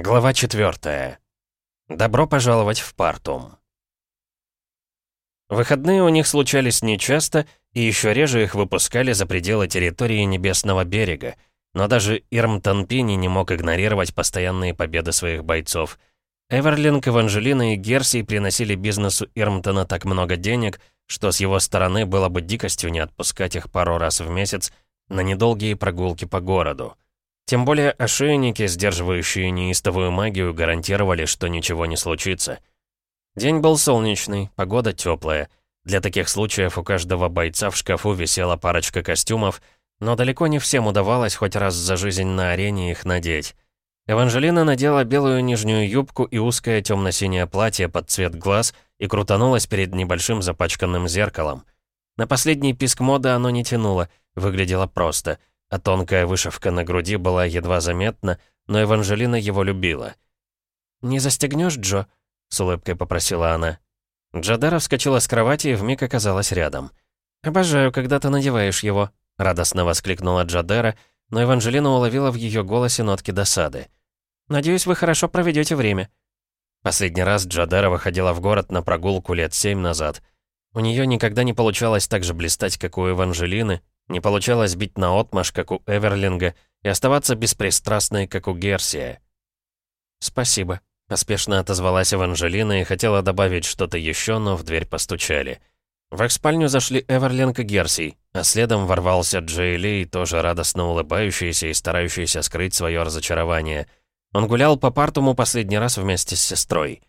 Глава 4. Добро пожаловать в Партум. Выходные у них случались нечасто, и еще реже их выпускали за пределы территории Небесного берега. Но даже Ирмтон Пини не мог игнорировать постоянные победы своих бойцов. Эверлинг, Эванжелина и Герсий приносили бизнесу Ирмтона так много денег, что с его стороны было бы дикостью не отпускать их пару раз в месяц на недолгие прогулки по городу. Тем более ошейники, сдерживающие неистовую магию, гарантировали, что ничего не случится. День был солнечный, погода теплая. Для таких случаев у каждого бойца в шкафу висела парочка костюмов, но далеко не всем удавалось хоть раз за жизнь на арене их надеть. Эванжелина надела белую нижнюю юбку и узкое темно-синее платье под цвет глаз и крутанулась перед небольшим запачканным зеркалом. На последний писк моды оно не тянуло, выглядело просто — а тонкая вышивка на груди была едва заметна, но Эванжелина его любила. «Не застегнешь, Джо?» — с улыбкой попросила она. Джадара вскочила с кровати и вмиг оказалась рядом. «Обожаю, когда ты надеваешь его», — радостно воскликнула Джадера, но Эванжелина уловила в ее голосе нотки досады. «Надеюсь, вы хорошо проведете время». Последний раз Джадера выходила в город на прогулку лет семь назад. У нее никогда не получалось так же блистать, как у Эванжелины, не получалось бить наотмашь, как у Эверлинга, и оставаться беспристрастной, как у Герсия. «Спасибо», — поспешно отозвалась Эванжелина и хотела добавить что-то еще, но в дверь постучали. В их спальню зашли Эверлинг и Герсий, а следом ворвался Джей Ли, тоже радостно улыбающийся и старающийся скрыть свое разочарование. Он гулял по партуму последний раз вместе с сестрой.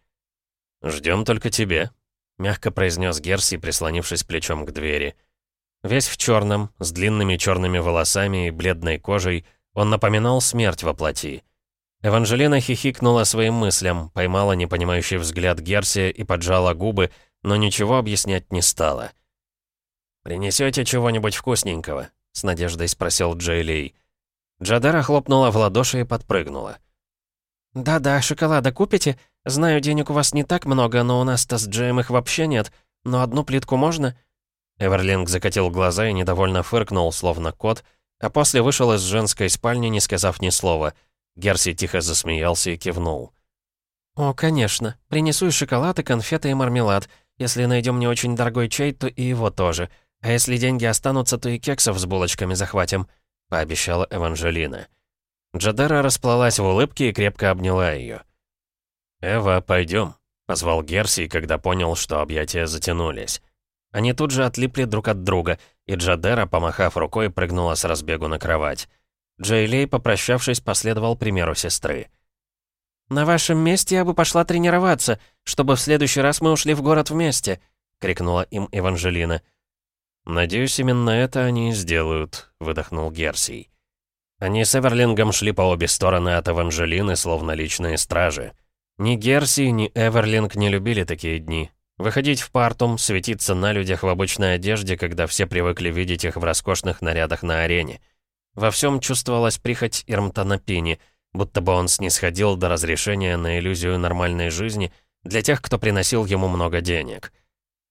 «Ждем только тебе», — мягко произнес Герси, прислонившись плечом к двери. Весь в черном, с длинными черными волосами и бледной кожей, он напоминал смерть во плоти. Эванжелина хихикнула своим мыслям, поймала непонимающий взгляд Герсия и поджала губы, но ничего объяснять не стала. «Принесете чего-нибудь вкусненького?» — с надеждой спросил Джейлей. Джадара хлопнула в ладоши и подпрыгнула. «Да-да, шоколада купите? Знаю, денег у вас не так много, но у нас-то с Джеем их вообще нет. Но одну плитку можно?» Эверлинг закатил глаза и недовольно фыркнул, словно кот, а после вышел из женской спальни, не сказав ни слова. Герси тихо засмеялся и кивнул. «О, конечно. Принесу и шоколад, и конфеты, и мармелад. Если найдем не очень дорогой чай, то и его тоже. А если деньги останутся, то и кексов с булочками захватим», — пообещала Эванжелина. Джадера расплылась в улыбке и крепко обняла ее. «Эва, пойдем», — позвал Герси, когда понял, что объятия затянулись. Они тут же отлипли друг от друга, и Джадера, помахав рукой, прыгнула с разбегу на кровать. Джейлей, попрощавшись, последовал примеру сестры. «На вашем месте я бы пошла тренироваться, чтобы в следующий раз мы ушли в город вместе», — крикнула им Эванжелина. «Надеюсь, именно это они и сделают», — выдохнул Герсий. Они с Эверлингом шли по обе стороны от Эванжелины, словно личные стражи. Ни Герси, ни Эверлинг не любили такие дни. Выходить в партум, светиться на людях в обычной одежде, когда все привыкли видеть их в роскошных нарядах на арене. Во всем чувствовалась прихоть Ирмтона Пини, будто бы он снисходил до разрешения на иллюзию нормальной жизни для тех, кто приносил ему много денег.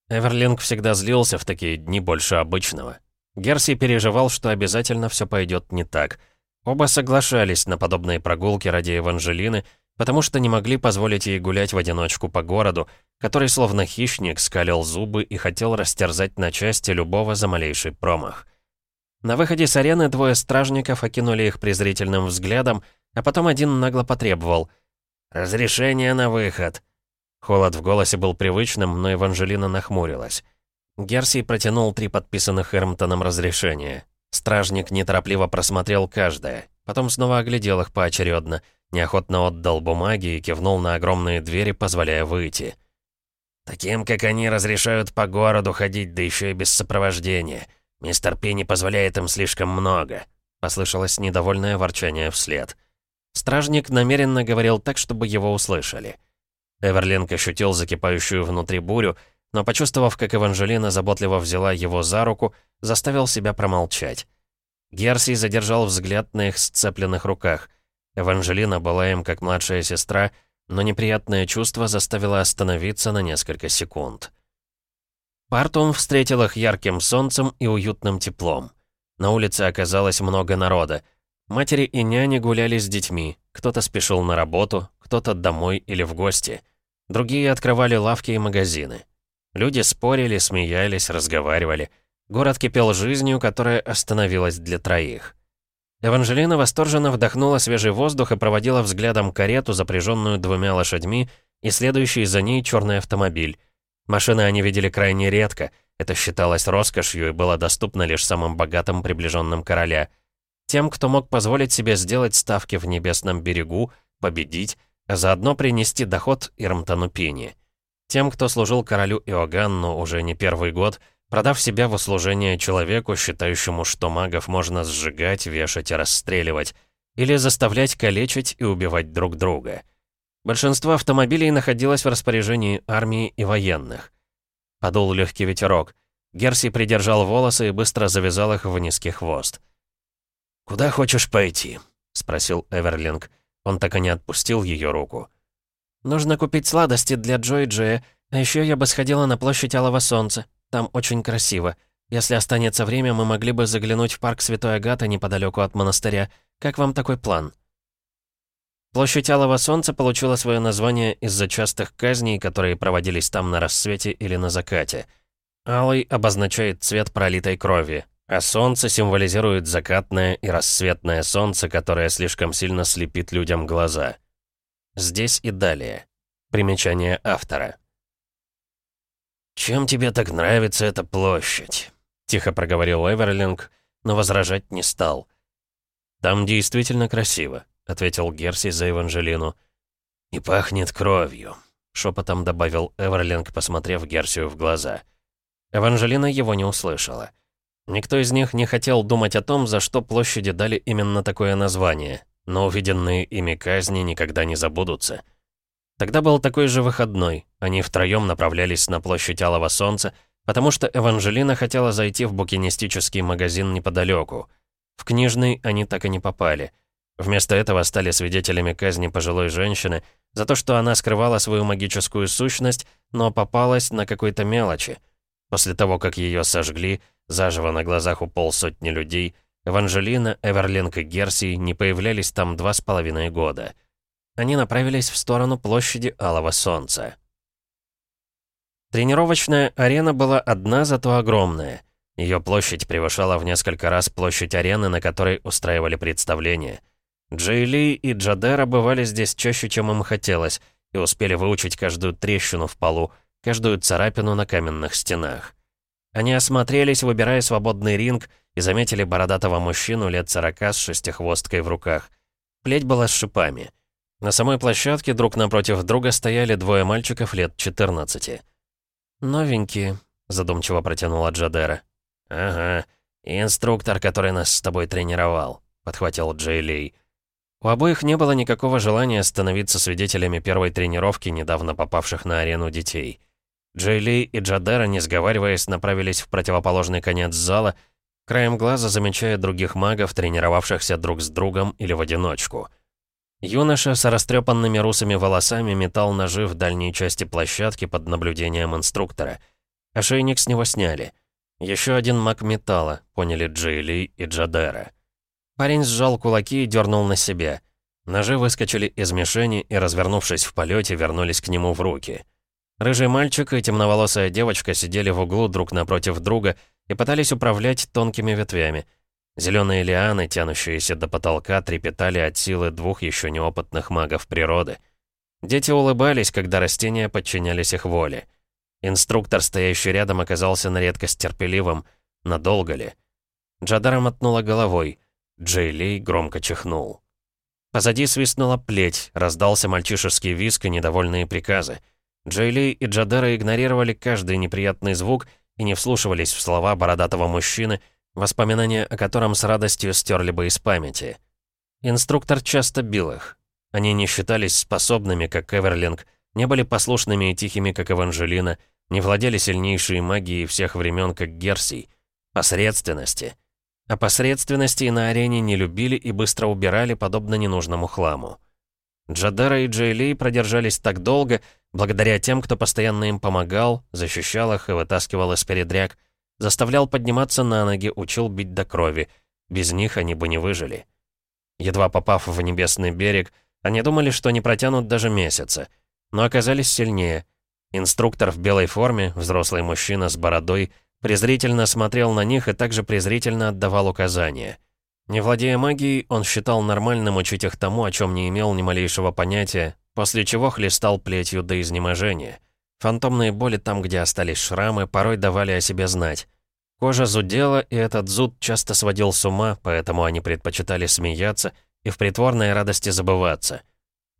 Эверлинг всегда злился в такие дни больше обычного. Герси переживал, что обязательно все пойдет не так. Оба соглашались на подобные прогулки ради Эванжелины, потому что не могли позволить ей гулять в одиночку по городу, который словно хищник скалил зубы и хотел растерзать на части любого за малейший промах. На выходе с арены двое стражников окинули их презрительным взглядом, а потом один нагло потребовал «Разрешение на выход». Холод в голосе был привычным, но Эванжелина нахмурилась. Герсий протянул три подписанных Эрмтоном разрешения. Стражник неторопливо просмотрел каждое, потом снова оглядел их поочередно — Неохотно отдал бумаги и кивнул на огромные двери, позволяя выйти. «Таким, как они, разрешают по городу ходить, да еще и без сопровождения. Мистер не позволяет им слишком много», — послышалось недовольное ворчание вслед. Стражник намеренно говорил так, чтобы его услышали. Эверлинг ощутил закипающую внутри бурю, но, почувствовав, как Эванжелина заботливо взяла его за руку, заставил себя промолчать. Герси задержал взгляд на их сцепленных руках — Эванжелина была им как младшая сестра, но неприятное чувство заставило остановиться на несколько секунд. Партум встретил их ярким солнцем и уютным теплом. На улице оказалось много народа. Матери и няни гуляли с детьми. кто-то спешил на работу, кто-то домой или в гости. Другие открывали лавки и магазины. Люди спорили, смеялись, разговаривали. Город кипел жизнью, которая остановилась для троих. Эванжелина восторженно вдохнула свежий воздух и проводила взглядом карету, запряженную двумя лошадьми, и следующий за ней черный автомобиль. Машины они видели крайне редко, это считалось роскошью и было доступно лишь самым богатым приближенным короля. Тем, кто мог позволить себе сделать ставки в небесном берегу, победить, а заодно принести доход Ирмтону Пини. Тем, кто служил королю Иоганну уже не первый год, продав себя в услужение человеку, считающему, что магов можно сжигать, вешать и расстреливать, или заставлять калечить и убивать друг друга. Большинство автомобилей находилось в распоряжении армии и военных. Подул легкий ветерок. Герси придержал волосы и быстро завязал их в низкий хвост. «Куда хочешь пойти?» — спросил Эверлинг. Он так и не отпустил ее руку. «Нужно купить сладости для Джо и Джея, а еще я бы сходила на площадь Алого Солнца. Там очень красиво. Если останется время, мы могли бы заглянуть в парк Святой Агаты неподалеку от монастыря. Как вам такой план?» Площадь Алого Солнца получила свое название из-за частых казней, которые проводились там на рассвете или на закате. Алый обозначает цвет пролитой крови, а солнце символизирует закатное и рассветное солнце, которое слишком сильно слепит людям глаза. Здесь и далее. Примечание автора. «Чем тебе так нравится эта площадь?» — тихо проговорил Эверлинг, но возражать не стал. «Там действительно красиво ответил Герси за Эванжелину. «И пахнет кровью», — шепотом добавил Эверлинг, посмотрев Герсию в глаза. Эванжелина его не услышала. Никто из них не хотел думать о том, за что площади дали именно такое название, но увиденные ими казни никогда не забудутся. Тогда был такой же выходной, они втроем направлялись на площадь Алого Солнца, потому что Эванжелина хотела зайти в букинистический магазин неподалеку. В книжный они так и не попали — Вместо этого стали свидетелями казни пожилой женщины за то, что она скрывала свою магическую сущность, но попалась на какой-то мелочи. После того, как ее сожгли, заживо на глазах у полсотни людей, Эванжелина, Эверлинг и Герси не появлялись там два с половиной года. Они направились в сторону площади Алого Солнца. Тренировочная арена была одна, зато огромная. Ее площадь превышала в несколько раз площадь арены, на которой устраивали представления. Джейли и Джадера бывали здесь чаще, чем им хотелось, и успели выучить каждую трещину в полу, каждую царапину на каменных стенах. Они осмотрелись, выбирая свободный ринг, и заметили бородатого мужчину лет сорока с шестихвосткой в руках. Плеть была с шипами. На самой площадке друг напротив друга стояли двое мальчиков лет 14. «Новенькие», — задумчиво протянула Джадера. «Ага, и инструктор, который нас с тобой тренировал», — подхватил Джей у обоих не было никакого желания становиться свидетелями первой тренировки недавно попавших на арену детей. Джейли и Джадера, не сговариваясь, направились в противоположный конец зала, краем глаза замечая других магов, тренировавшихся друг с другом или в одиночку. Юноша с растрепанными русыми волосами метал ножи в дальней части площадки под наблюдением инструктора. Ошейник с него сняли. Еще один маг металла, поняли Джейли и Джадера. Парень сжал кулаки и дернул на себя. Ножи выскочили из мишени и, развернувшись в полете, вернулись к нему в руки. Рыжий мальчик и темноволосая девочка сидели в углу друг напротив друга и пытались управлять тонкими ветвями. Зеленые лианы, тянущиеся до потолка, трепетали от силы двух еще неопытных магов природы. Дети улыбались, когда растения подчинялись их воле. Инструктор, стоящий рядом, оказался на редкость терпеливым. Надолго ли? Джадара мотнула головой. Джейлей громко чихнул. Позади свистнула плеть, раздался мальчишеский виск и недовольные приказы. Джейли и Джадера игнорировали каждый неприятный звук и не вслушивались в слова бородатого мужчины, воспоминания о котором с радостью стерли бы из памяти. Инструктор часто бил их. Они не считались способными, как Эверлинг, не были послушными и тихими, как Эванжелина, не владели сильнейшей магией всех времен, как Герсий. Посредственности — а посредственности на арене не любили и быстро убирали, подобно ненужному хламу. Джадера и Джейли продержались так долго, благодаря тем, кто постоянно им помогал, защищал их и вытаскивал из передряг, заставлял подниматься на ноги, учил бить до крови. Без них они бы не выжили. Едва попав в небесный берег, они думали, что не протянут даже месяца, но оказались сильнее. Инструктор в белой форме, взрослый мужчина с бородой, презрительно смотрел на них и также презрительно отдавал указания. Не владея магией, он считал нормальным учить их тому, о чем не имел ни малейшего понятия, после чего хлестал плетью до изнеможения. Фантомные боли там, где остались шрамы, порой давали о себе знать. Кожа зудела, и этот зуд часто сводил с ума, поэтому они предпочитали смеяться и в притворной радости забываться.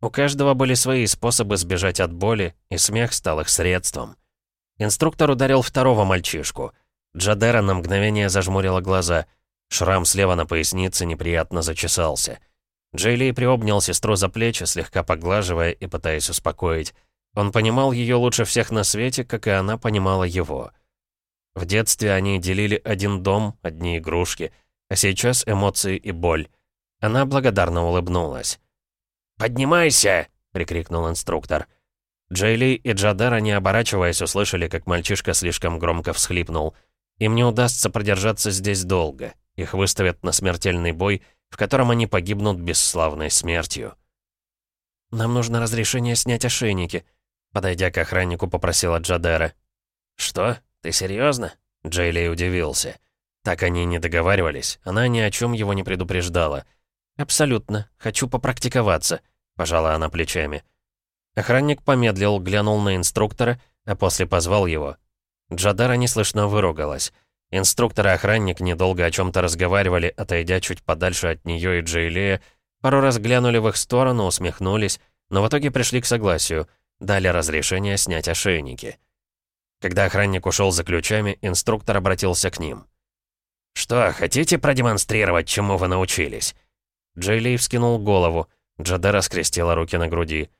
У каждого были свои способы сбежать от боли, и смех стал их средством. Инструктор ударил второго мальчишку. Джадера на мгновение зажмурила глаза. Шрам слева на пояснице неприятно зачесался. Джейли приобнял сестру за плечи, слегка поглаживая и пытаясь успокоить. Он понимал ее лучше всех на свете, как и она понимала его. В детстве они делили один дом, одни игрушки, а сейчас эмоции и боль. Она благодарно улыбнулась. «Поднимайся!» — прикрикнул инструктор. Джейли и Джадара, не оборачиваясь, услышали, как мальчишка слишком громко всхлипнул. Им не удастся продержаться здесь долго. Их выставят на смертельный бой, в котором они погибнут бесславной смертью. «Нам нужно разрешение снять ошейники», — подойдя к охраннику, попросила Джадера. «Что?» «Ты серьезно? Джейли удивился. Так они не договаривались. Она ни о чем его не предупреждала. «Абсолютно. Хочу попрактиковаться», — пожала она плечами. Охранник помедлил, глянул на инструктора, а после позвал его. Джадара неслышно выругалась. Инструктор и охранник недолго о чем то разговаривали, отойдя чуть подальше от нее и Джейлея, пару раз глянули в их сторону, усмехнулись, но в итоге пришли к согласию, дали разрешение снять ошейники. Когда охранник ушел за ключами, инструктор обратился к ним. «Что, хотите продемонстрировать, чему вы научились?» Джейли вскинул голову. Джадара скрестила руки на груди.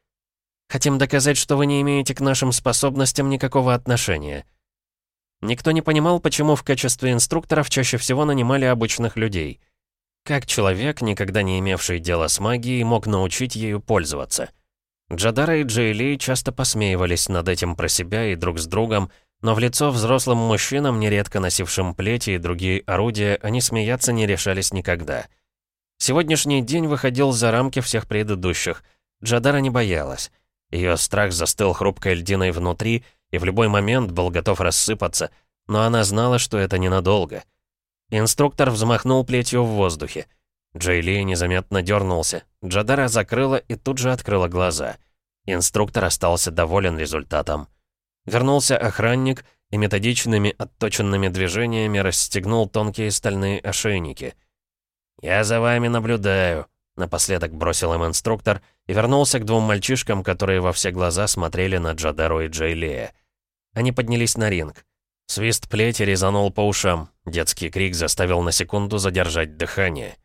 «Хотим доказать, что вы не имеете к нашим способностям никакого отношения». Никто не понимал, почему в качестве инструкторов чаще всего нанимали обычных людей. Как человек, никогда не имевший дела с магией, мог научить ею пользоваться? Джадара и Джейли часто посмеивались над этим про себя и друг с другом, но в лицо взрослым мужчинам, нередко носившим плети и другие орудия, они смеяться не решались никогда. Сегодняшний день выходил за рамки всех предыдущих. Джадара не боялась. Ее страх застыл хрупкой льдиной внутри и в любой момент был готов рассыпаться, но она знала, что это ненадолго. Инструктор взмахнул плетью в воздухе. Джейли незаметно дернулся. Джадара закрыла и тут же открыла глаза. Инструктор остался доволен результатом. Вернулся охранник и методичными отточенными движениями расстегнул тонкие стальные ошейники. «Я за вами наблюдаю», — напоследок бросил им инструктор и вернулся к двум мальчишкам, которые во все глаза смотрели на Джадару и Джейлея. Они поднялись на ринг. Свист плети резанул по ушам. Детский крик заставил на секунду задержать дыхание.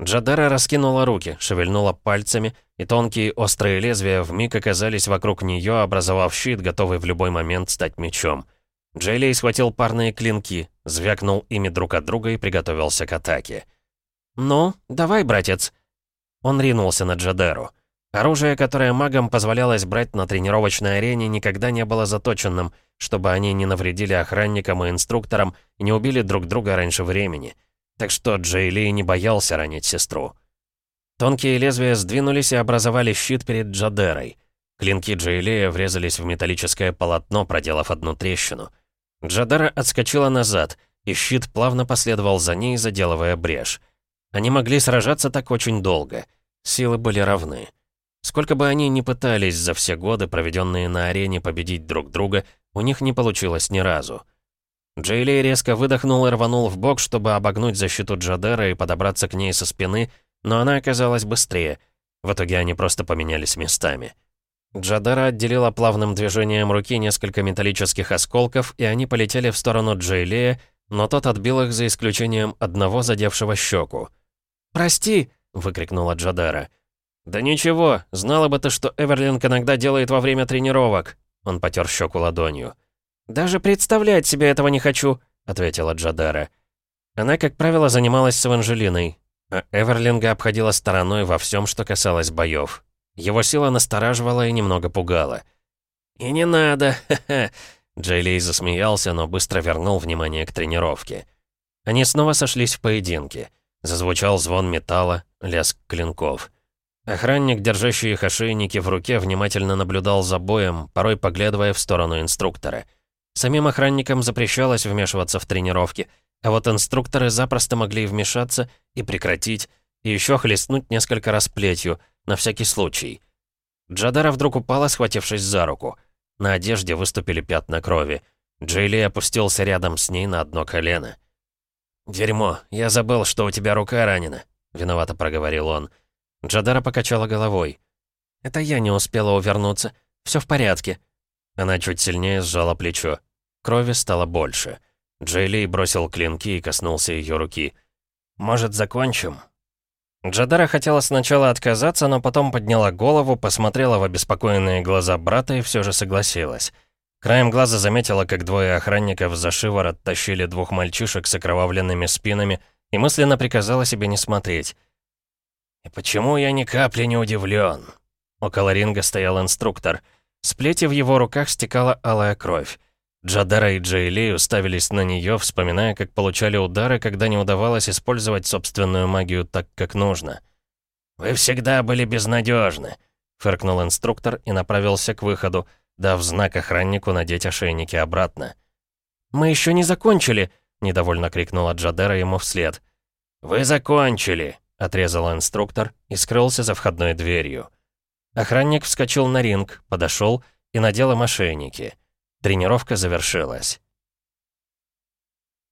Джадара раскинула руки, шевельнула пальцами, и тонкие острые лезвия вмиг оказались вокруг нее, образовав щит, готовый в любой момент стать мечом. Джейлей схватил парные клинки, звякнул ими друг от друга и приготовился к атаке. «Ну, давай, братец!» Он ринулся на Джадару. Оружие, которое магам позволялось брать на тренировочной арене, никогда не было заточенным, чтобы они не навредили охранникам и инструкторам и не убили друг друга раньше времени — так что Джейли не боялся ранить сестру. Тонкие лезвия сдвинулись и образовали щит перед Джадерой. Клинки Джейлея врезались в металлическое полотно, проделав одну трещину. Джадера отскочила назад, и щит плавно последовал за ней, заделывая брешь. Они могли сражаться так очень долго. Силы были равны. Сколько бы они ни пытались за все годы, проведенные на арене, победить друг друга, у них не получилось ни разу. Джейли резко выдохнул и рванул в бок, чтобы обогнуть защиту Джадера и подобраться к ней со спины, но она оказалась быстрее. В итоге они просто поменялись местами. Джадера отделила плавным движением руки несколько металлических осколков, и они полетели в сторону Джейлея, но тот отбил их за исключением одного задевшего щеку. «Прости!» — выкрикнула Джадера. «Да ничего, знала бы ты, что Эверлинг иногда делает во время тренировок!» Он потер щеку ладонью. «Даже представлять себе этого не хочу», — ответила Джадара. Она, как правило, занималась с Эванжелиной, а Эверлинга обходила стороной во всем, что касалось боев. Его сила настораживала и немного пугала. «И не надо, ха-ха!» Джейлей засмеялся, но быстро вернул внимание к тренировке. Они снова сошлись в поединке. Зазвучал звон металла, лязг клинков. Охранник, держащий их ошейники в руке, внимательно наблюдал за боем, порой поглядывая в сторону инструктора. Самим охранникам запрещалось вмешиваться в тренировки, а вот инструкторы запросто могли вмешаться и прекратить, и еще хлестнуть несколько раз плетью, на всякий случай. Джадара вдруг упала, схватившись за руку. На одежде выступили пятна крови. Джейли опустился рядом с ней на одно колено. «Дерьмо, я забыл, что у тебя рука ранена», — виновато проговорил он. Джадара покачала головой. «Это я не успела увернуться. Все в порядке». Она чуть сильнее сжала плечо. Крови стало больше. Джейли бросил клинки и коснулся ее руки. «Может, закончим?» Джадара хотела сначала отказаться, но потом подняла голову, посмотрела в обеспокоенные глаза брата и все же согласилась. Краем глаза заметила, как двое охранников за шиворот тащили двух мальчишек с окровавленными спинами и мысленно приказала себе не смотреть. «И почему я ни капли не удивлен?» Около ринга стоял инструктор. С плети в его руках стекала алая кровь. Джадара и Джейли уставились на нее, вспоминая, как получали удары, когда не удавалось использовать собственную магию так, как нужно. «Вы всегда были безнадежны», — фыркнул инструктор и направился к выходу, дав знак охраннику надеть ошейники обратно. «Мы еще не закончили!» — недовольно крикнула Джадера ему вслед. «Вы закончили!» — отрезал инструктор и скрылся за входной дверью. Охранник вскочил на ринг, подошел и надел им ошейники. Тренировка завершилась.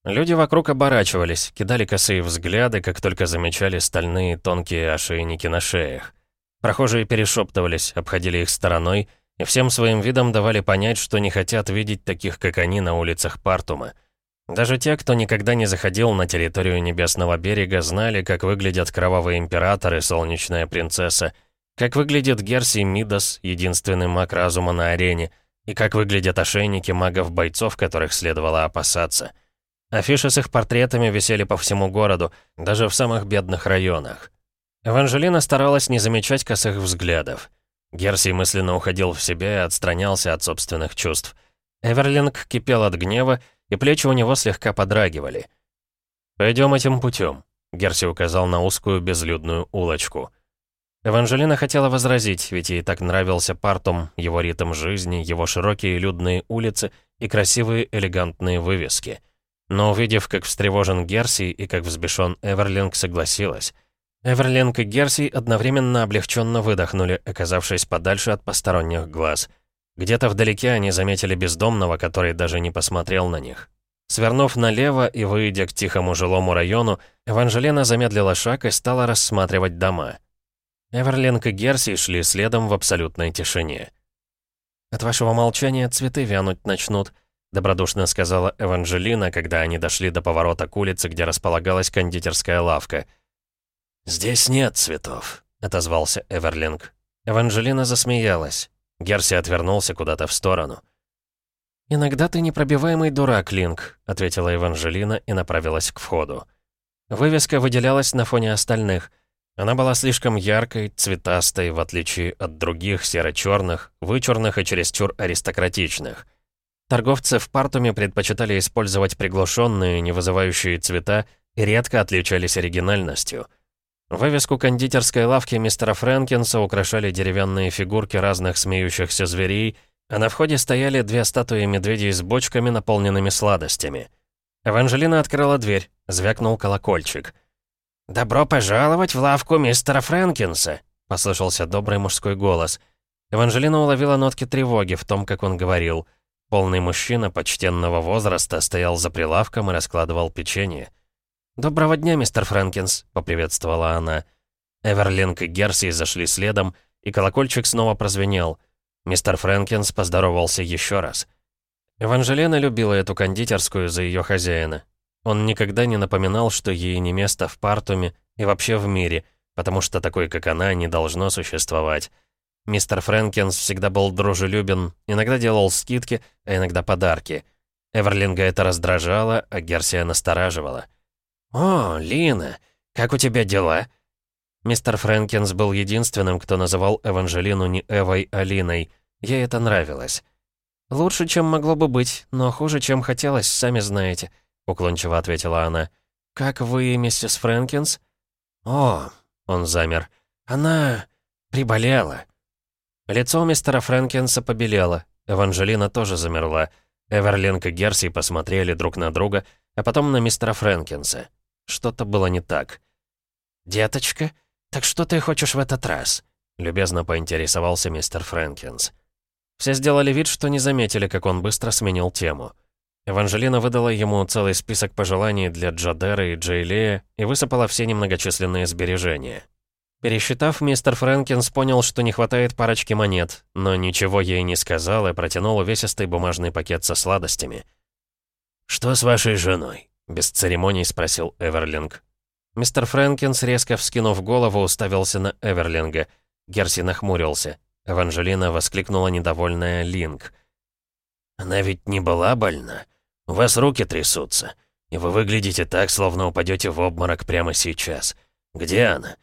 Люди вокруг оборачивались, кидали косые взгляды, как только замечали стальные тонкие ошейники на шеях. Прохожие перешептывались, обходили их стороной и всем своим видом давали понять, что не хотят видеть таких, как они, на улицах Партума. Даже те, кто никогда не заходил на территорию Небесного берега, знали, как выглядят Кровавый Император и Солнечная Принцесса, как выглядит Герси Мидас, единственный маг разума на арене, и как выглядят ошейники магов-бойцов, которых следовало опасаться. Афиши с их портретами висели по всему городу, даже в самых бедных районах. Эванжелина старалась не замечать косых взглядов. Герсий мысленно уходил в себя и отстранялся от собственных чувств. Эверлинг кипел от гнева, и плечи у него слегка подрагивали. «Пойдем этим путем», — Герси указал на узкую безлюдную улочку. Эванжелина хотела возразить, ведь ей так нравился Партум, его ритм жизни, его широкие людные улицы и красивые элегантные вывески. Но увидев, как встревожен Герси и как взбешен Эверлинг, согласилась. Эверлинг и Герси одновременно облегченно выдохнули, оказавшись подальше от посторонних глаз. Где-то вдалеке они заметили бездомного, который даже не посмотрел на них. Свернув налево и выйдя к тихому жилому району, Эванжелина замедлила шаг и стала рассматривать дома. Эверлинг и Герси шли следом в абсолютной тишине. «От вашего молчания цветы вянуть начнут», — добродушно сказала Эванжелина, когда они дошли до поворота к улице, где располагалась кондитерская лавка. «Здесь нет цветов», — отозвался Эверлинг. Эванжелина засмеялась. Герси отвернулся куда-то в сторону. «Иногда ты непробиваемый дурак, Линк», — ответила Эванжелина и направилась к входу. Вывеска выделялась на фоне остальных — она была слишком яркой, цветастой, в отличие от других серо-черных, вычурных и чересчур аристократичных. Торговцы в Партуме предпочитали использовать приглушенные, не вызывающие цвета и редко отличались оригинальностью. Вывеску кондитерской лавки мистера Фрэнкинса украшали деревянные фигурки разных смеющихся зверей, а на входе стояли две статуи медведей с бочками, наполненными сладостями. Эванжелина открыла дверь, звякнул колокольчик — «Добро пожаловать в лавку мистера Фрэнкинса», — послышался добрый мужской голос. Эванжелина уловила нотки тревоги в том, как он говорил. Полный мужчина почтенного возраста стоял за прилавком и раскладывал печенье. «Доброго дня, мистер Фрэнкинс», — поприветствовала она. Эверлинг и Герси зашли следом, и колокольчик снова прозвенел. Мистер Фрэнкинс поздоровался еще раз. Эванжелина любила эту кондитерскую за ее хозяина. Он никогда не напоминал, что ей не место в Партуме и вообще в мире, потому что такой, как она, не должно существовать. Мистер Фрэнкинс всегда был дружелюбен, иногда делал скидки, а иногда подарки. Эверлинга это раздражало, а Герсия настораживала. «О, Лина, как у тебя дела?» Мистер Фрэнкинс был единственным, кто называл Эванжелину не Эвой, а Линой. Ей это нравилось. «Лучше, чем могло бы быть, но хуже, чем хотелось, сами знаете», — уклончиво ответила она. «Как вы, миссис Фрэнкинс?» «О, Он замер. «Она... приболела». Лицо мистера Фрэнкинса побелело. Эванжелина тоже замерла. Эверлинг и Герси посмотрели друг на друга, а потом на мистера Фрэнкинса. Что-то было не так. «Деточка, так что ты хочешь в этот раз?» Любезно поинтересовался мистер Фрэнкинс. Все сделали вид, что не заметили, как он быстро сменил тему. Эванжелина выдала ему целый список пожеланий для Джадера и Джейлея и высыпала все немногочисленные сбережения. Пересчитав, мистер Фрэнкинс понял, что не хватает парочки монет, но ничего ей не сказал и протянул увесистый бумажный пакет со сладостями. «Что с вашей женой?» — без церемоний спросил Эверлинг. Мистер Фрэнкинс, резко вскинув голову, уставился на Эверлинга. Герси нахмурился. Эванжелина воскликнула недовольная Линк. «Она ведь не была больна? У вас руки трясутся, и вы выглядите так, словно упадете в обморок прямо сейчас. Где она?»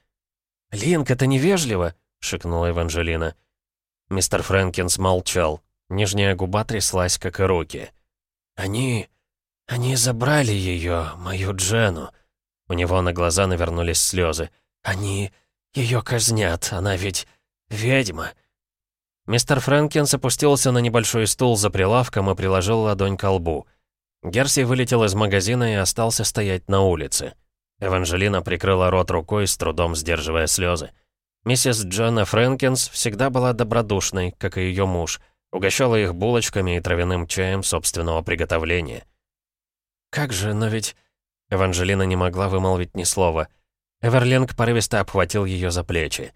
«Линк, это невежливо!» — шикнула Эванжелина. Мистер Фрэнкинс молчал. Нижняя губа тряслась, как и руки. «Они... они забрали ее, мою Джену». У него на глаза навернулись слезы. «Они... ее казнят, она ведь... ведьма». Мистер Фрэнкинс опустился на небольшой стул за прилавком и приложил ладонь к лбу. Герси вылетел из магазина и остался стоять на улице. Эванжелина прикрыла рот рукой, с трудом сдерживая слезы. Миссис Джона Фрэнкинс всегда была добродушной, как и ее муж, угощала их булочками и травяным чаем собственного приготовления. «Как же, но ведь...» Эванжелина не могла вымолвить ни слова. Эверлинг порывисто обхватил ее за плечи.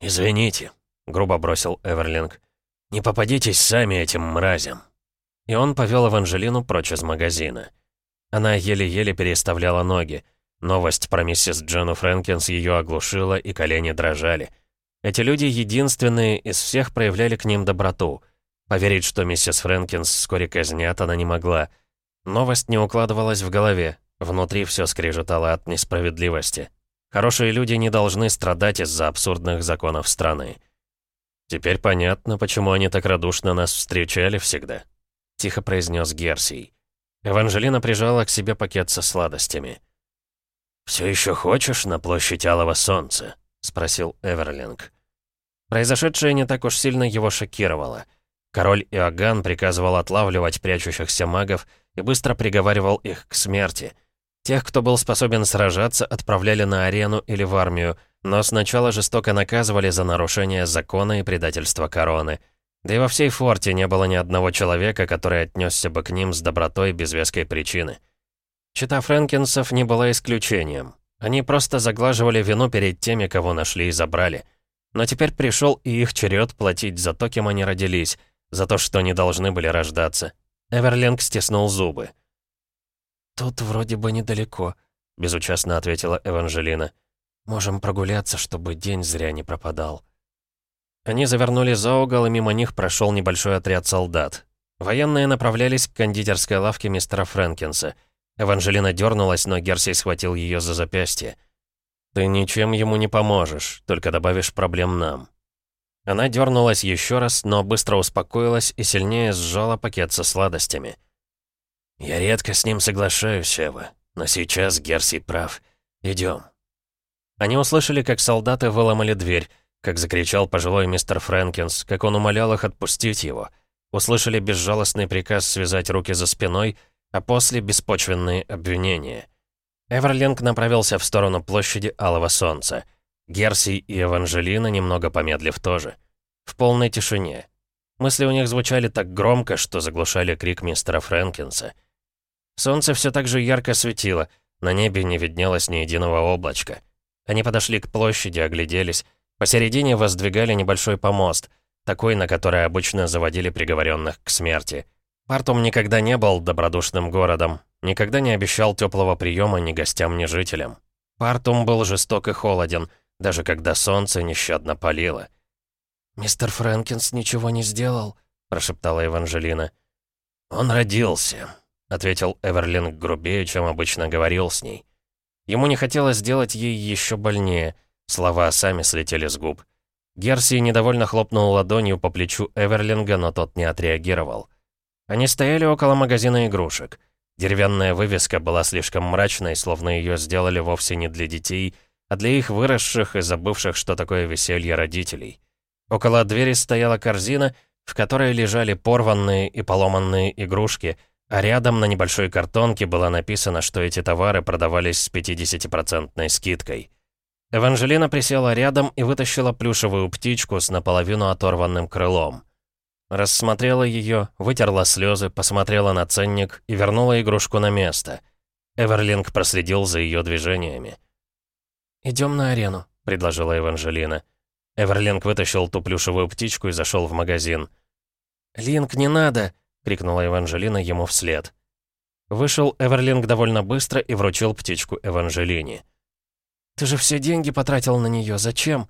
«Извините», — грубо бросил Эверлинг. «Не попадитесь сами этим мразям». И он повел Эванжелину прочь из магазина. Она еле-еле переставляла ноги. Новость про миссис Джену Фрэнкинс ее оглушила, и колени дрожали. Эти люди единственные из всех проявляли к ним доброту. Поверить, что миссис Фрэнкинс вскоре казнят, она не могла. Новость не укладывалась в голове. Внутри все скрежетало от несправедливости. Хорошие люди не должны страдать из-за абсурдных законов страны. «Теперь понятно, почему они так радушно нас встречали всегда», — тихо произнес Герсий. Эванжелина прижала к себе пакет со сладостями. «Все еще хочешь на площадь Алого Солнца?» — спросил Эверлинг. Произошедшее не так уж сильно его шокировало. Король Иоганн приказывал отлавливать прячущихся магов и быстро приговаривал их к смерти. Тех, кто был способен сражаться, отправляли на арену или в армию, но сначала жестоко наказывали за нарушение закона и предательство короны. Да и во всей форте не было ни одного человека, который отнесся бы к ним с добротой без веской причины. Чита Фрэнкинсов не была исключением. Они просто заглаживали вину перед теми, кого нашли и забрали. Но теперь пришел и их черед платить за то, кем они родились, за то, что не должны были рождаться. Эверлинг стиснул зубы. «Тут вроде бы недалеко», — безучастно ответила Эванжелина. «Можем прогуляться, чтобы день зря не пропадал». Они завернули за угол, и мимо них прошел небольшой отряд солдат. Военные направлялись к кондитерской лавке мистера Фрэнкинса — Эванжелина дернулась, но Герсий схватил ее за запястье. «Ты ничем ему не поможешь, только добавишь проблем нам». Она дернулась еще раз, но быстро успокоилась и сильнее сжала пакет со сладостями. «Я редко с ним соглашаюсь, Эва, но сейчас Герсий прав. Идем». Они услышали, как солдаты выломали дверь, как закричал пожилой мистер Фрэнкинс, как он умолял их отпустить его. Услышали безжалостный приказ связать руки за спиной — а после беспочвенные обвинения. Эверлинг направился в сторону площади Алого Солнца. Герси и Эванжелина, немного помедлив тоже. В полной тишине. Мысли у них звучали так громко, что заглушали крик мистера Фрэнкинса. Солнце все так же ярко светило, на небе не виднелось ни единого облачка. Они подошли к площади, огляделись. Посередине воздвигали небольшой помост, такой, на который обычно заводили приговоренных к смерти. Партум никогда не был добродушным городом, никогда не обещал теплого приема ни гостям, ни жителям. Партум был жесток и холоден, даже когда солнце нещадно палило. «Мистер Фрэнкинс ничего не сделал?» — прошептала Эванжелина. «Он родился», — ответил Эверлинг грубее, чем обычно говорил с ней. Ему не хотелось сделать ей еще больнее, слова сами слетели с губ. Герси недовольно хлопнул ладонью по плечу Эверлинга, но тот не отреагировал. Они стояли около магазина игрушек. Деревянная вывеска была слишком мрачной, словно ее сделали вовсе не для детей, а для их выросших и забывших, что такое веселье родителей. Около двери стояла корзина, в которой лежали порванные и поломанные игрушки, а рядом на небольшой картонке было написано, что эти товары продавались с 50% скидкой. Эванжелина присела рядом и вытащила плюшевую птичку с наполовину оторванным крылом. Рассмотрела ее, вытерла слезы, посмотрела на ценник и вернула игрушку на место. Эверлинг проследил за ее движениями. «Идем на арену», — предложила Эванжелина. Эверлинг вытащил ту плюшевую птичку и зашел в магазин. «Линк, не надо!» — крикнула Эванжелина ему вслед. Вышел Эверлинг довольно быстро и вручил птичку Эванжелине. «Ты же все деньги потратил на нее. Зачем?»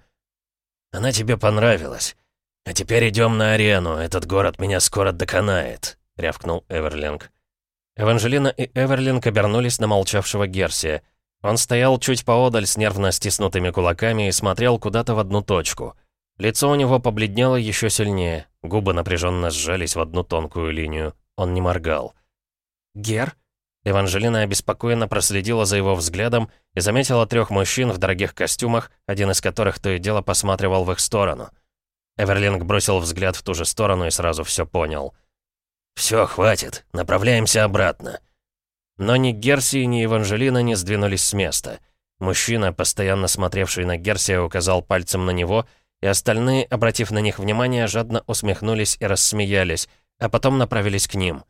«Она тебе понравилась. А теперь идем на арену. Этот город меня скоро доконает», — рявкнул Эверлинг. Эванжелина и Эверлинг обернулись на молчавшего Герсия. Он стоял чуть поодаль с нервно стиснутыми кулаками и смотрел куда-то в одну точку. Лицо у него побледнело еще сильнее, губы напряженно сжались в одну тонкую линию. Он не моргал. «Гер?» Эванжелина обеспокоенно проследила за его взглядом и заметила трех мужчин в дорогих костюмах, один из которых то и дело посматривал в их сторону. Эверлинг бросил взгляд в ту же сторону и сразу все понял. «Все, хватит, направляемся обратно», но ни Герси, ни Еванжелина не сдвинулись с места. Мужчина, постоянно смотревший на Герсия, указал пальцем на него, и остальные, обратив на них внимание, жадно усмехнулись и рассмеялись, а потом направились к ним.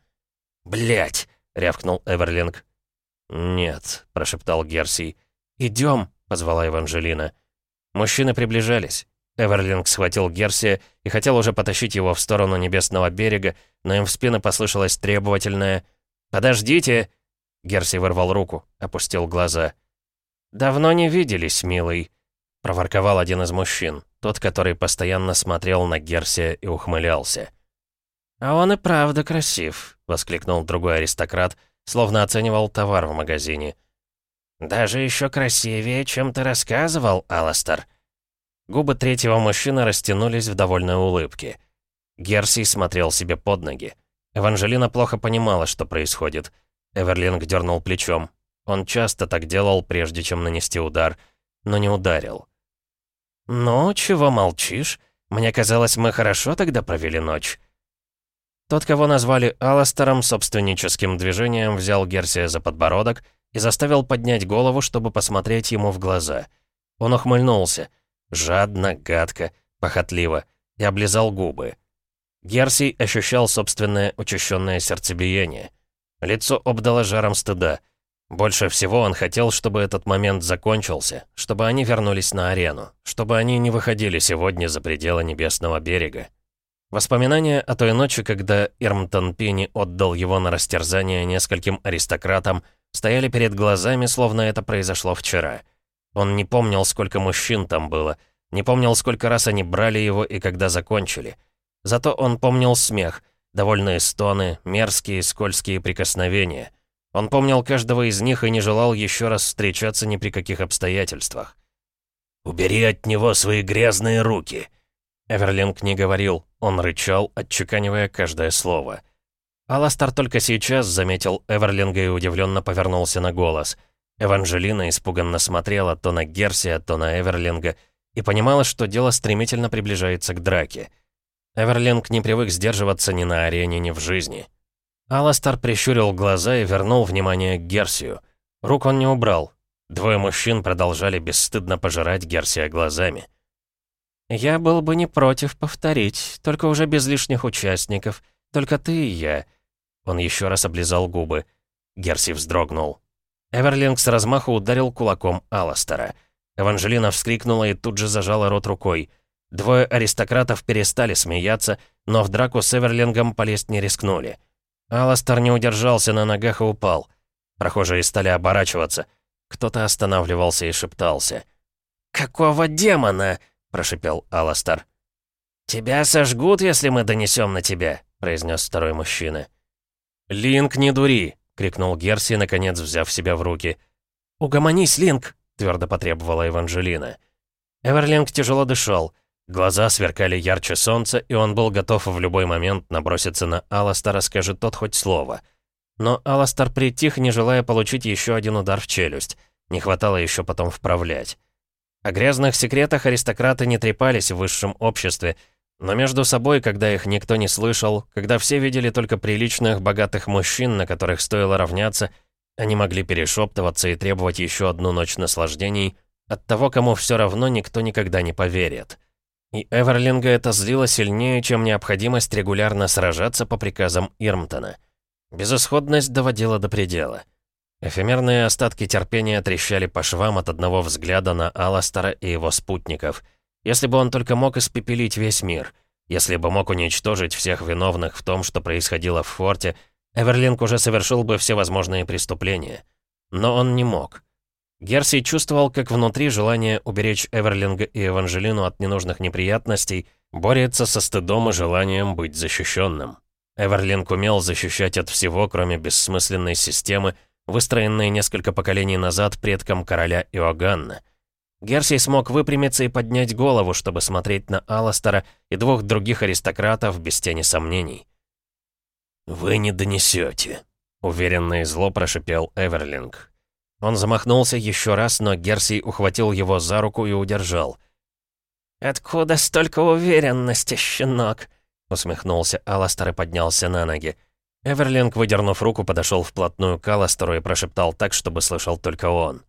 Блять! Рявкнул Эверлинг. «Нет», — прошептал Герсий. «Идем», — позвала Еванжелина. Мужчины приближались. Эверлинг схватил Герсия и хотел уже потащить его в сторону небесного берега, но им в спины послышалось требовательное «Подождите!» Герси вырвал руку, опустил глаза. «Давно не виделись, милый», — проворковал один из мужчин, тот, который постоянно смотрел на Герсия и ухмылялся. «А он и правда красив», — воскликнул другой аристократ, словно оценивал товар в магазине. «Даже еще красивее, чем ты рассказывал, Аластер». Губы третьего мужчины растянулись в довольной улыбке. Герси смотрел себе под ноги. Эванжелина плохо понимала, что происходит — Эверлинг дернул плечом. Он часто так делал, прежде чем нанести удар, но не ударил. «Ну, чего молчишь? Мне казалось, мы хорошо тогда провели ночь». Тот, кого назвали Аластером, собственническим движением взял Герсия за подбородок и заставил поднять голову, чтобы посмотреть ему в глаза. Он ухмыльнулся. Жадно, гадко, похотливо. И облизал губы. Герсий ощущал собственное учащенное сердцебиение — Лицо обдало жаром стыда. Больше всего он хотел, чтобы этот момент закончился, чтобы они вернулись на арену, чтобы они не выходили сегодня за пределы Небесного берега. Воспоминания о той ночи, когда Ирмтон Пини отдал его на растерзание нескольким аристократам, стояли перед глазами, словно это произошло вчера. Он не помнил, сколько мужчин там было, не помнил, сколько раз они брали его и когда закончили. Зато он помнил смех — довольные стоны, мерзкие скользкие прикосновения. Он помнил каждого из них и не желал еще раз встречаться ни при каких обстоятельствах. «Убери от него свои грязные руки!» Эверлинг не говорил, он рычал, отчеканивая каждое слово. Аластар только сейчас заметил Эверлинга и удивленно повернулся на голос. Эванжелина испуганно смотрела то на Герсия, то на Эверлинга и понимала, что дело стремительно приближается к драке. Эверлинг не привык сдерживаться ни на арене, ни в жизни. Аластар прищурил глаза и вернул внимание к Герсию. Рук он не убрал. Двое мужчин продолжали бесстыдно пожирать Герсия глазами. «Я был бы не против повторить, только уже без лишних участников. Только ты и я». Он еще раз облизал губы. Герси вздрогнул. Эверлинг с размаху ударил кулаком Аластера. Эванжелина вскрикнула и тут же зажала рот рукой — Двое аристократов перестали смеяться, но в драку с Эверлингом полезть не рискнули. Аластер не удержался на ногах и упал. Прохожие стали оборачиваться. Кто-то останавливался и шептался. «Какого демона?» — прошипел Аластер. «Тебя сожгут, если мы донесем на тебя», — произнес второй мужчина. «Линк, не дури!» — крикнул Герси, наконец взяв себя в руки. «Угомонись, Линк!» — твердо потребовала Эванжелина. Эверлинг тяжело дышал. Глаза сверкали ярче солнца, и он был готов в любой момент наброситься на Аластера, скажет тот хоть слово. Но Аластер притих, не желая получить еще один удар в челюсть. Не хватало еще потом вправлять. О грязных секретах аристократы не трепались в высшем обществе, но между собой, когда их никто не слышал, когда все видели только приличных, богатых мужчин, на которых стоило равняться, они могли перешептываться и требовать еще одну ночь наслаждений от того, кому все равно никто никогда не поверит. И Эверлинга это злило сильнее, чем необходимость регулярно сражаться по приказам Ирмтона. Безысходность доводила до предела. Эфемерные остатки терпения трещали по швам от одного взгляда на Аластера и его спутников. Если бы он только мог испепелить весь мир, если бы мог уничтожить всех виновных в том, что происходило в форте, Эверлинг уже совершил бы все возможные преступления. Но он не мог. Герси чувствовал, как внутри желание уберечь Эверлинга и Эванжелину от ненужных неприятностей борется со стыдом и желанием быть защищенным. Эверлинг умел защищать от всего, кроме бессмысленной системы, выстроенные несколько поколений назад предком короля Иоганна. Герсий смог выпрямиться и поднять голову, чтобы смотреть на Аластера и двух других аристократов без тени сомнений. «Вы не донесете», — уверенно и зло прошипел Эверлинг. Он замахнулся еще раз, но Герсий ухватил его за руку и удержал. «Откуда столько уверенности, щенок?» — усмехнулся Аластер и поднялся на ноги. Эверлинг, выдернув руку, подошел вплотную к Аластеру и прошептал так, чтобы слышал только он.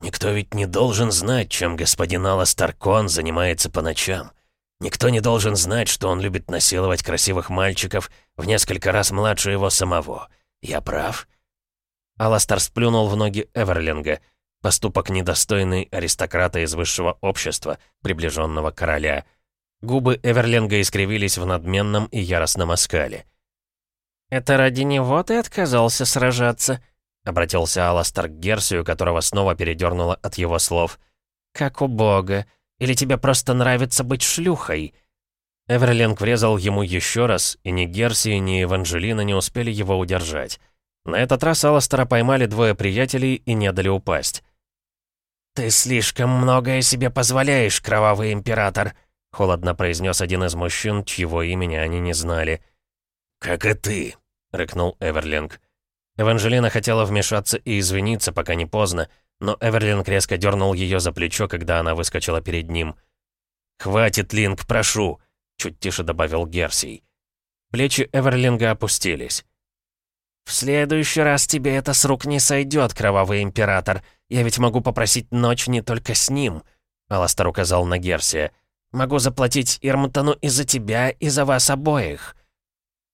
«Никто ведь не должен знать, чем господин Аластер Кон занимается по ночам. Никто не должен знать, что он любит насиловать красивых мальчиков в несколько раз младше его самого. Я прав?» Аластер сплюнул в ноги Эверлинга. Поступок недостойный аристократа из высшего общества, приближенного короля. Губы Эверлинга искривились в надменном и яростном оскале. «Это ради него ты отказался сражаться?» — обратился Аластер к Герсию, которого снова передернуло от его слов. «Как у бога. Или тебе просто нравится быть шлюхой?» Эверлинг врезал ему еще раз, и ни Герсия, ни Эванжелина не успели его удержать. На этот раз Аластера поймали двое приятелей и не дали упасть. «Ты слишком многое себе позволяешь, кровавый император», — холодно произнес один из мужчин, чьего имени они не знали. «Как и ты», — рыкнул Эверлинг. Эванжелина хотела вмешаться и извиниться, пока не поздно, но Эверлинг резко дернул ее за плечо, когда она выскочила перед ним. «Хватит, Линк, прошу!» — чуть тише добавил Герсий. Плечи Эверлинга опустились. «В следующий раз тебе это с рук не сойдет, кровавый император. Я ведь могу попросить ночь не только с ним», — Аластер указал на Герсия. «Могу заплатить Ирмтону и за тебя, и за вас обоих».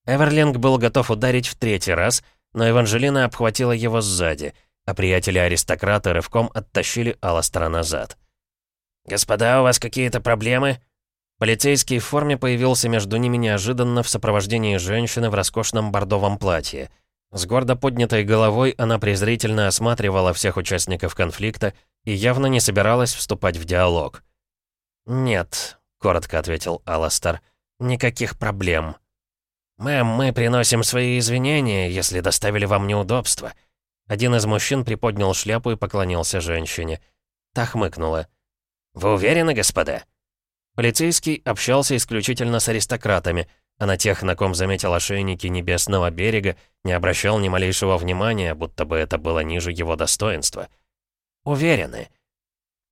Эверлинг был готов ударить в третий раз, но Эванжелина обхватила его сзади, а приятели-аристократы рывком оттащили Аластера назад. «Господа, у вас какие-то проблемы?» Полицейский в форме появился между ними неожиданно в сопровождении женщины в роскошном бордовом платье. С гордо поднятой головой она презрительно осматривала всех участников конфликта и явно не собиралась вступать в диалог. «Нет», — коротко ответил Аластер, — «никаких проблем». «Мэм, мы приносим свои извинения, если доставили вам неудобства». Один из мужчин приподнял шляпу и поклонился женщине. Та хмыкнула. «Вы уверены, господа?» Полицейский общался исключительно с аристократами, а на тех, на ком заметил ошейники Небесного берега, не обращал ни малейшего внимания, будто бы это было ниже его достоинства. «Уверены».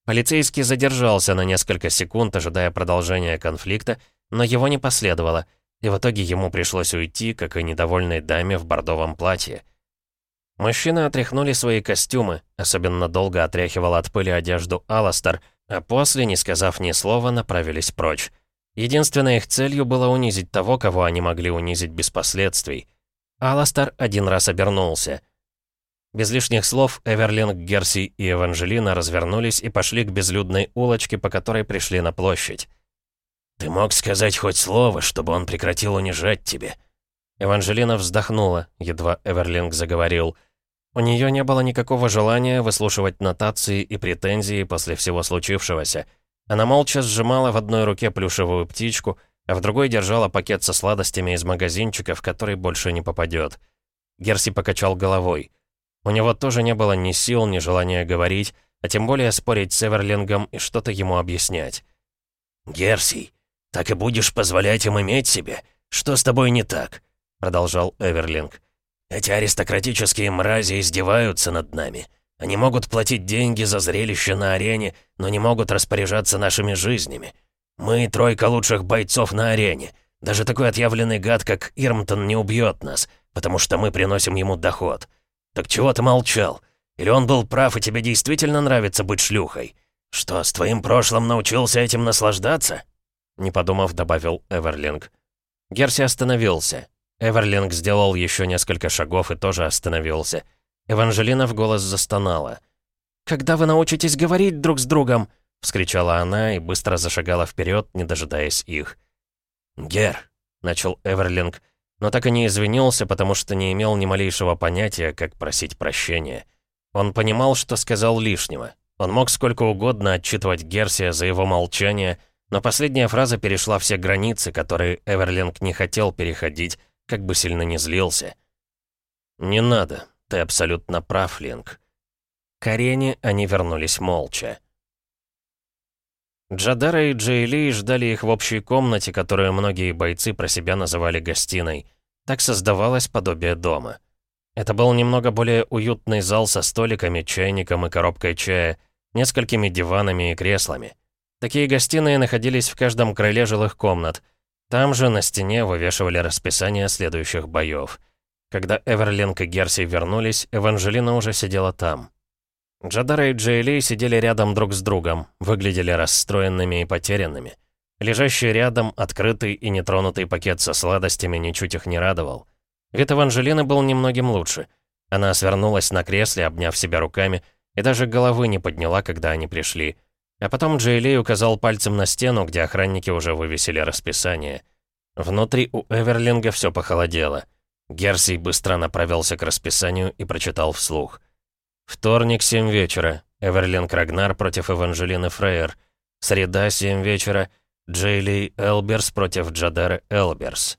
Полицейский задержался на несколько секунд, ожидая продолжения конфликта, но его не последовало — и в итоге ему пришлось уйти, как и недовольной даме в бордовом платье. Мужчины отряхнули свои костюмы, особенно долго отряхивал от пыли одежду Аластер, а после, не сказав ни слова, направились прочь. Единственной их целью было унизить того, кого они могли унизить без последствий. Аластер один раз обернулся. Без лишних слов Эверлинг, Герси и Эванжелина развернулись и пошли к безлюдной улочке, по которой пришли на площадь. «Ты мог сказать хоть слово, чтобы он прекратил унижать тебя?» Эванжелина вздохнула, едва Эверлинг заговорил. У нее не было никакого желания выслушивать нотации и претензии после всего случившегося. Она молча сжимала в одной руке плюшевую птичку, а в другой держала пакет со сладостями из магазинчика, в который больше не попадет. Герси покачал головой. У него тоже не было ни сил, ни желания говорить, а тем более спорить с Эверлингом и что-то ему объяснять. «Герси, «Так и будешь позволять им иметь себе? Что с тобой не так?» Продолжал Эверлинг. «Эти аристократические мрази издеваются над нами. Они могут платить деньги за зрелище на арене, но не могут распоряжаться нашими жизнями. Мы тройка лучших бойцов на арене. Даже такой отъявленный гад, как Ирмтон, не убьет нас, потому что мы приносим ему доход. Так чего ты молчал? Или он был прав, и тебе действительно нравится быть шлюхой? Что, с твоим прошлым научился этим наслаждаться?» Не подумав, добавил Эверлинг. Герси остановился. Эверлинг сделал еще несколько шагов и тоже остановился. Эванжелина в голос застонала. «Когда вы научитесь говорить друг с другом?» — вскричала она и быстро зашагала вперед, не дожидаясь их. «Гер», — начал Эверлинг, но так и не извинился, потому что не имел ни малейшего понятия, как просить прощения. Он понимал, что сказал лишнего. Он мог сколько угодно отчитывать Герсия за его молчание, но последняя фраза перешла все границы, которые Эверлинг не хотел переходить, как бы сильно не злился. «Не надо, ты абсолютно прав, Линк». К арене они вернулись молча. Джадара и Джейли ждали их в общей комнате, которую многие бойцы про себя называли гостиной. Так создавалось подобие дома. Это был немного более уютный зал со столиками, чайником и коробкой чая, несколькими диванами и креслами. Такие гостиные находились в каждом крыле жилых комнат. Там же на стене вывешивали расписание следующих боев. Когда Эверлинг и Герси вернулись, Эванжелина уже сидела там. Джадара и Джейли сидели рядом друг с другом, выглядели расстроенными и потерянными. Лежащий рядом, открытый и нетронутый пакет со сладостями ничуть их не радовал. Вид Эванжелины был немногим лучше. Она свернулась на кресле, обняв себя руками, и даже головы не подняла, когда они пришли. А потом Джейли указал пальцем на стену, где охранники уже вывесили расписание. Внутри у Эверлинга все похолодело. Герсий быстро направился к расписанию и прочитал вслух. Вторник, 7 вечера. Эверлин Крагнар против Эванжелины Фрейер. Среда, 7 вечера. Джейли Элберс против Джадары Элберс.